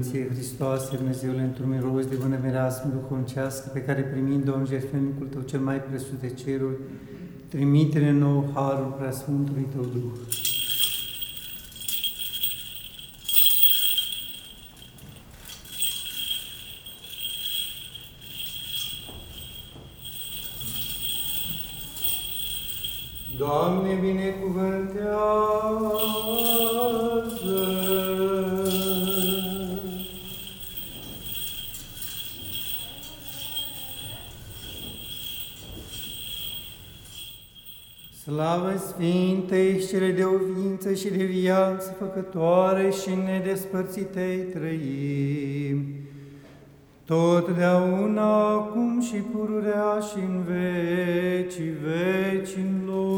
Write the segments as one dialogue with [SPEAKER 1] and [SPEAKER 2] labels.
[SPEAKER 1] ție, Hristoase, Dumnezeule, într-un miros de bună mireasmă duhovnicească, pe care primind Domn jertfenicul Tău cel mai presus de ceruri, trimite-ne nou harul preasfântului Tău Duh. Doamne, Slavă Sfintei și cele de ovință și de viață făcătoare și nedespărțitei trăim, totdeauna, acum și pururea și în vecii vecilor.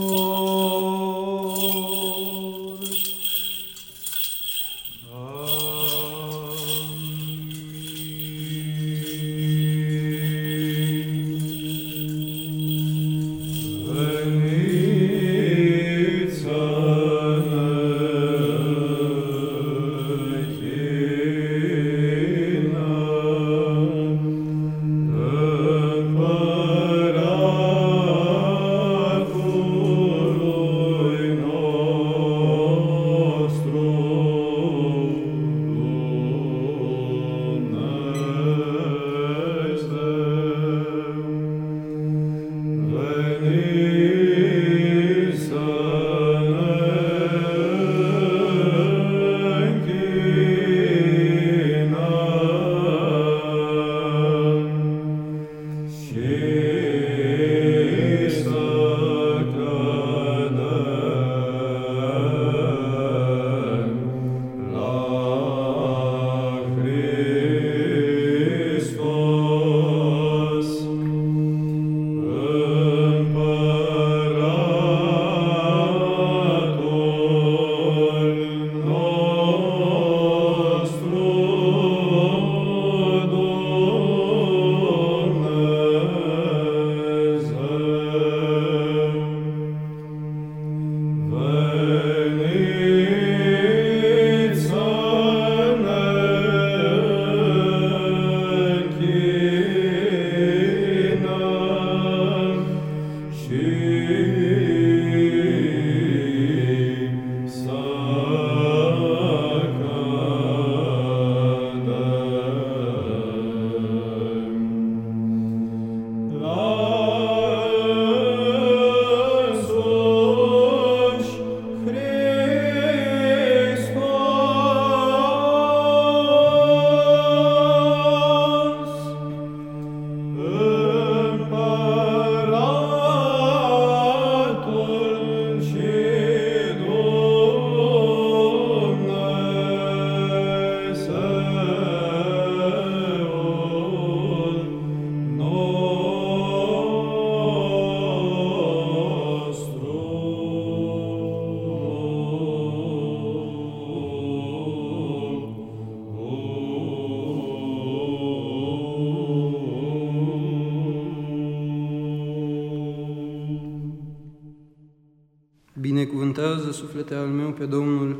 [SPEAKER 2] Suflete al meu pe Domnul,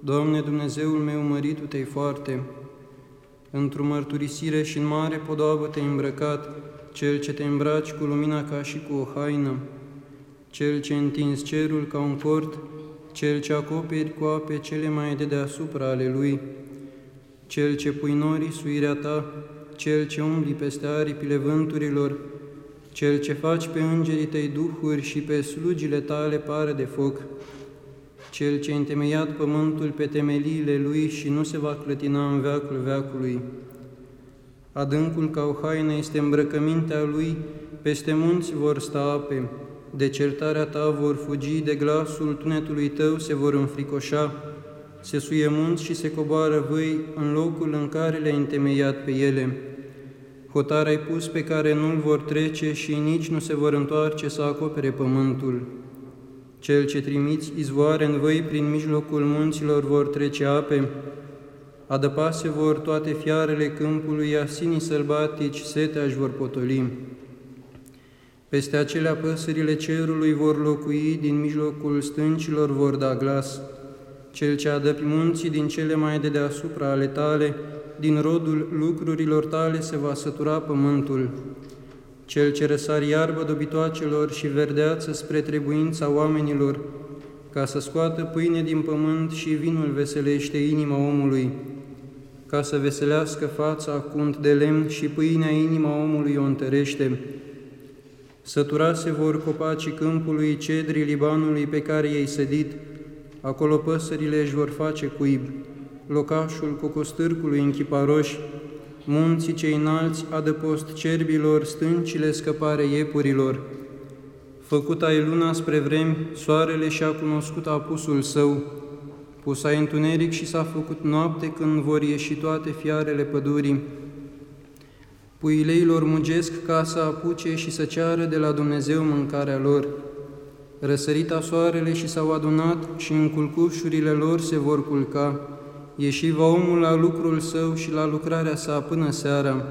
[SPEAKER 2] Doamne Dumnezeul meu, măritu te foarte, într-o mărturisire și în mare podoabă te-ai îmbrăcat, Cel ce te îmbraci cu lumina ca și cu o haină, Cel ce întins cerul ca un cort, Cel ce acoperi cu ape cele mai de deasupra ale Lui, Cel ce pui norii suirea Ta, Cel ce umbli peste aripile vânturilor, cel ce faci pe îngerii tăi duhuri și pe slugile tale pare de foc, Cel ce a întemeiat pământul pe temeliile lui și nu se va clătina în veacul veacului. Adâncul ca o haină este îmbrăcămintea lui, peste munți vor sta ape, de certarea ta vor fugi, de glasul tunetului tău se vor înfricoșa, se suie munți și se coboară vâi în locul în care le-ai întemeiat pe ele Hotar ai pus pe care nu-l vor trece și nici nu se vor întoarce să acopere pământul. Cel ce trimiți izvoare în văi prin mijlocul munților vor trece ape, adăpase vor toate fiarele câmpului, asinii sălbatici setea își vor potoli. Peste acelea păsările cerului vor locui, din mijlocul stâncilor vor da glas. Cel ce adăpi munții din cele mai de deasupra ale tale, din rodul lucrurilor tale se va sătura pământul. Cel ce răsar iarbă dobitoacelor și verdeață spre trebuința oamenilor, ca să scoată pâine din pământ și vinul veselește inima omului, ca să veselească fața cunt de lemn și pâinea inima omului o întărește. Săturase vor copacii câmpului, cedrii Libanului pe care i-ai sădit, acolo păsările își vor face cuib, locașul cocostârcului în chiparoși, munții cei înalți, adăpost cerbilor, stâncile scăpare iepurilor. Făcut ai luna spre vremi, soarele și-a cunoscut apusul său, pus ai întuneric și s-a făcut noapte când vor ieși toate fiarele pădurii. Puileilor mugesc ca să apuce și să ceară de la Dumnezeu mâncarea lor. Răsărita soarele și s-au adunat și în culcușurile lor se vor culca. Ieși va omul la lucrul său și la lucrarea sa până seara.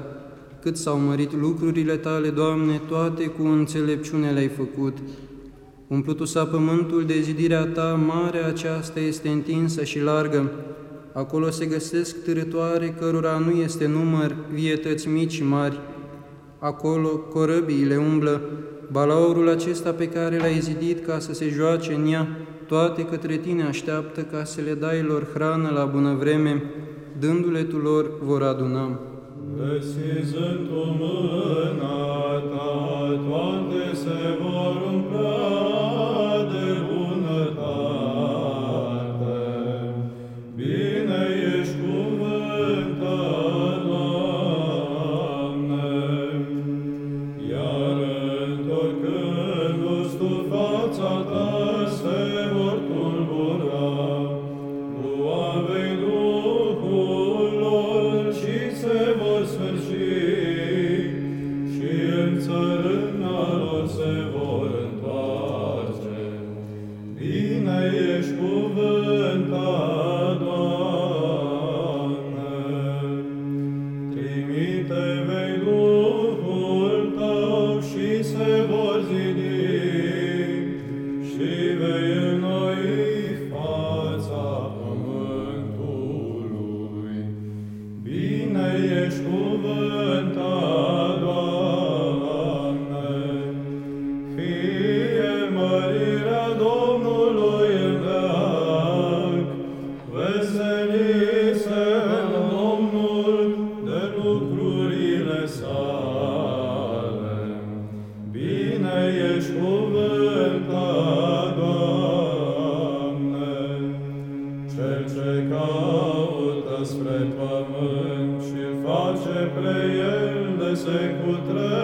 [SPEAKER 2] Cât s-au mărit lucrurile tale, Doamne, toate cu înțelepciune le-ai făcut. Umplutul s-a pământul de zidirea ta, marea aceasta este întinsă și largă. Acolo se găsesc târătoare cărora nu este număr, vietăți mici și mari. Acolo corăbiile umblă, balaurul acesta pe care l-ai zidit ca să se joace în ea, toate către tine așteaptă ca să le dai lor hrană la bună vreme, dându-le tu lor vor aduna.
[SPEAKER 1] Desizând tu mâna se cutremură,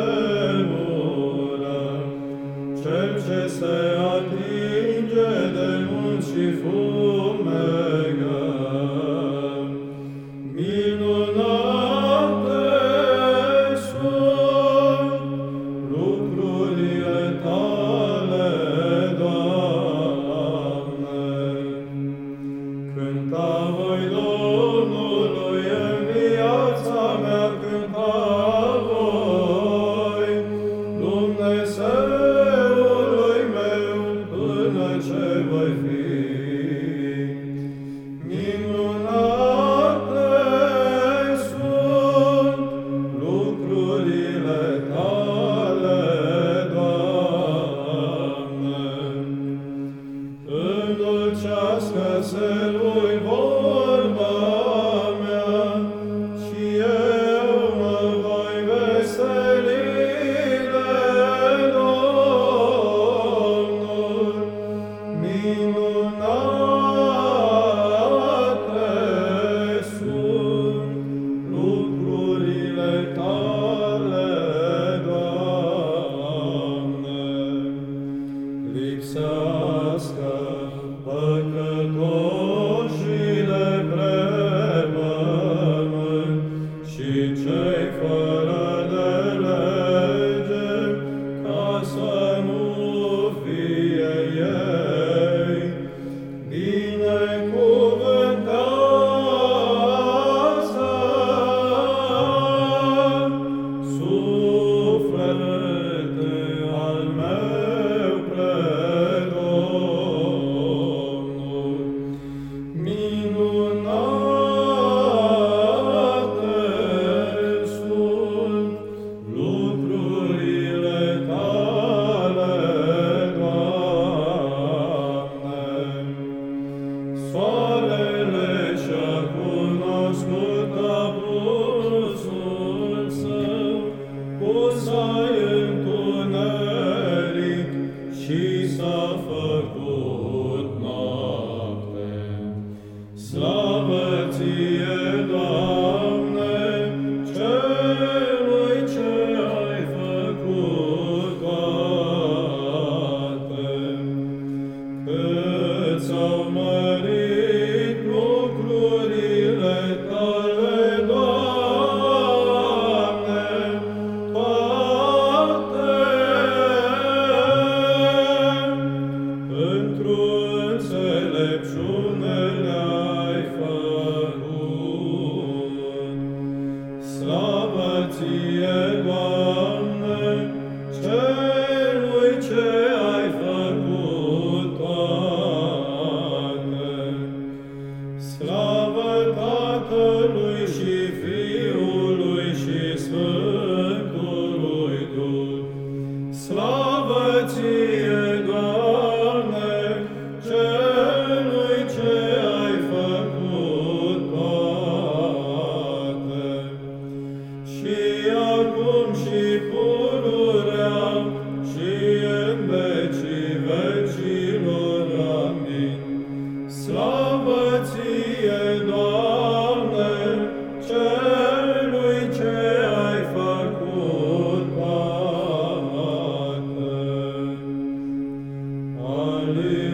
[SPEAKER 1] Alleluia.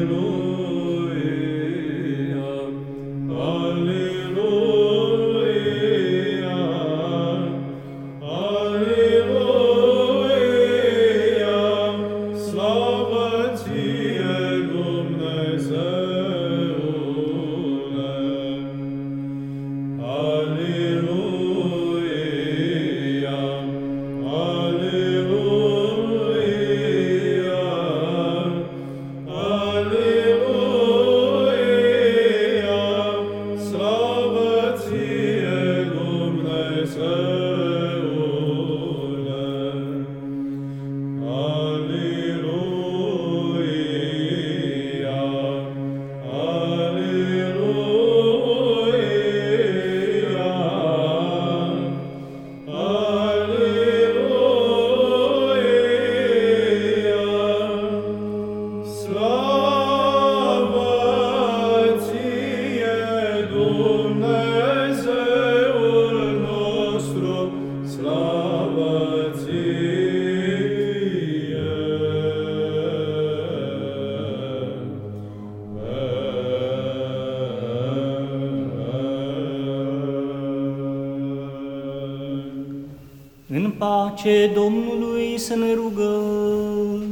[SPEAKER 3] Pace Domnului să ne rugăm.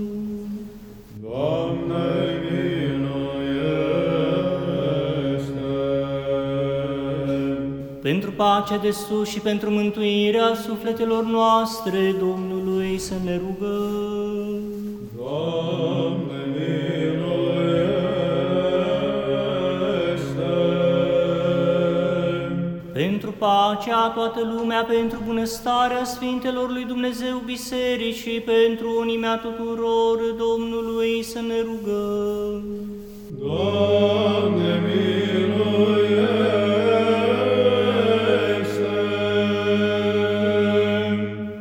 [SPEAKER 1] Doamne, miluiește!
[SPEAKER 3] Pentru pacea de sus și pentru mântuirea sufletelor noastre Domnului să ne rugăm. Pacea toată lumea, pentru bunăstarea Sfintelor lui Dumnezeu Bisericii, pentru unimea tuturor Domnului să ne rugăm.
[SPEAKER 1] Doamne, miluiește!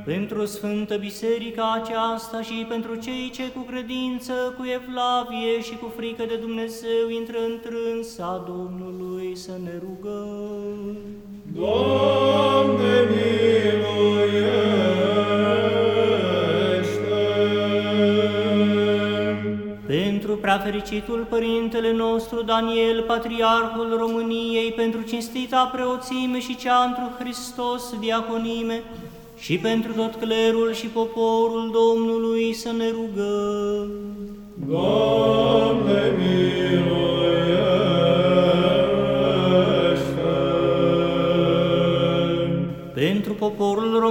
[SPEAKER 3] Pentru Sfântă Biserica aceasta și pentru cei ce cu credință, cu evlavie și cu frică de Dumnezeu intră în trânsa Domnului să ne rugăm.
[SPEAKER 1] Doamne, miluiește!
[SPEAKER 3] Pentru preafericitul Părintele nostru Daniel, Patriarhul României, pentru cinstita preoțime și cea întru Hristos diaconime, și pentru tot clerul și poporul Domnului să ne rugăm.
[SPEAKER 1] Doamne, miluiește!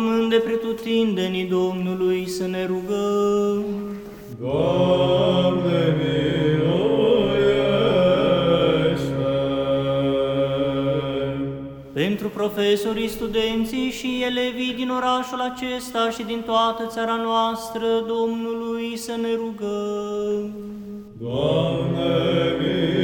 [SPEAKER 3] Poporul român de pretutindeni Domnului să ne rugăm.
[SPEAKER 1] Doamne, miluiește!
[SPEAKER 3] Pentru profesorii, studenții și elevii din orașul acesta și din toată țara noastră Domnului să ne rugăm.
[SPEAKER 1] Doamne, miluiește!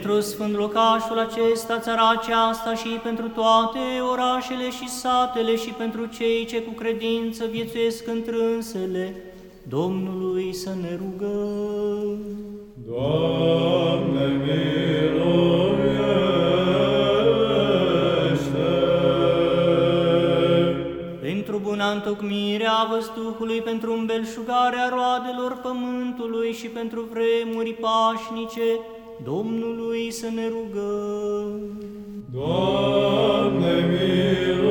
[SPEAKER 3] Pentru sfânt locașul acesta, țara aceasta și pentru toate orașele și satele și pentru cei ce cu credință viețuiesc întrânsele, Domnului să ne rugăm.
[SPEAKER 1] Doamne, miluiește!
[SPEAKER 3] Pentru buna întocmire a văzduhului, pentru îmbelșugarea roadelor pământului și pentru vremuri pașnice, Domnului să ne rugăm.
[SPEAKER 1] Doamne, miluiește!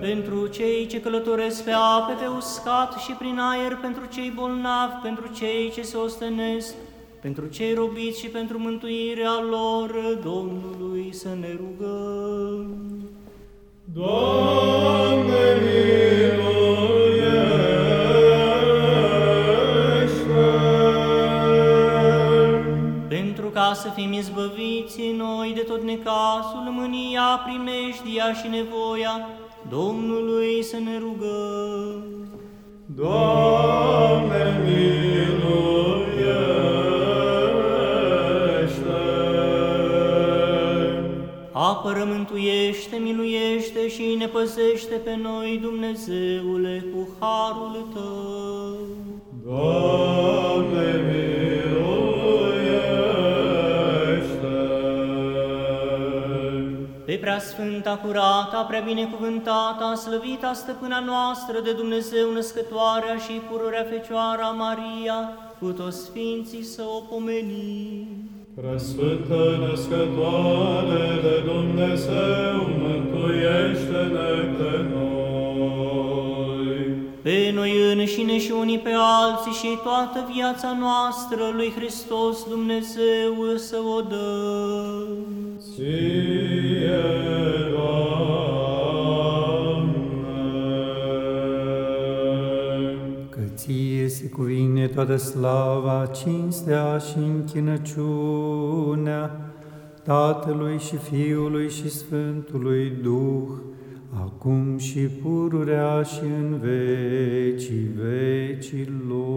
[SPEAKER 3] Pentru cei ce călătoresc pe ape, pe uscat și prin aer, pentru cei bolnavi, pentru cei ce se ostenesc, pentru cei robiți și pentru mântuirea lor, Domnului să ne rugăm.
[SPEAKER 1] Doamne, miluiește!
[SPEAKER 3] Să fim izbăviți noi de tot necazul, mânia, primejdia și nevoia, Domnului să ne rugăm.
[SPEAKER 1] Doamne, miluiește!
[SPEAKER 3] Apără, mântuiește, miluiește și ne păzește pe noi, Dumnezeule, cu harul Tău.
[SPEAKER 1] Doamne, miluiește!
[SPEAKER 3] Pe preasfânta, curata, prea binecuvântata, slăvita stăpâna noastră de Dumnezeu născătoarea și pururea Fecioara Maria, cu toți sfinții să o pomenim.
[SPEAKER 1] Preasfântă născătoare de Dumnezeu, mântuiește-ne pe noi.
[SPEAKER 3] Pe noi înșine și unii pe alții și toată viața noastră lui Hristos Dumnezeu să o dăm.
[SPEAKER 1] Ție,
[SPEAKER 4] e toată slava, cinstea și închinăciunea Tatălui și Fiului și Sfântului Duh, acum și pururea și în vecii vecilor.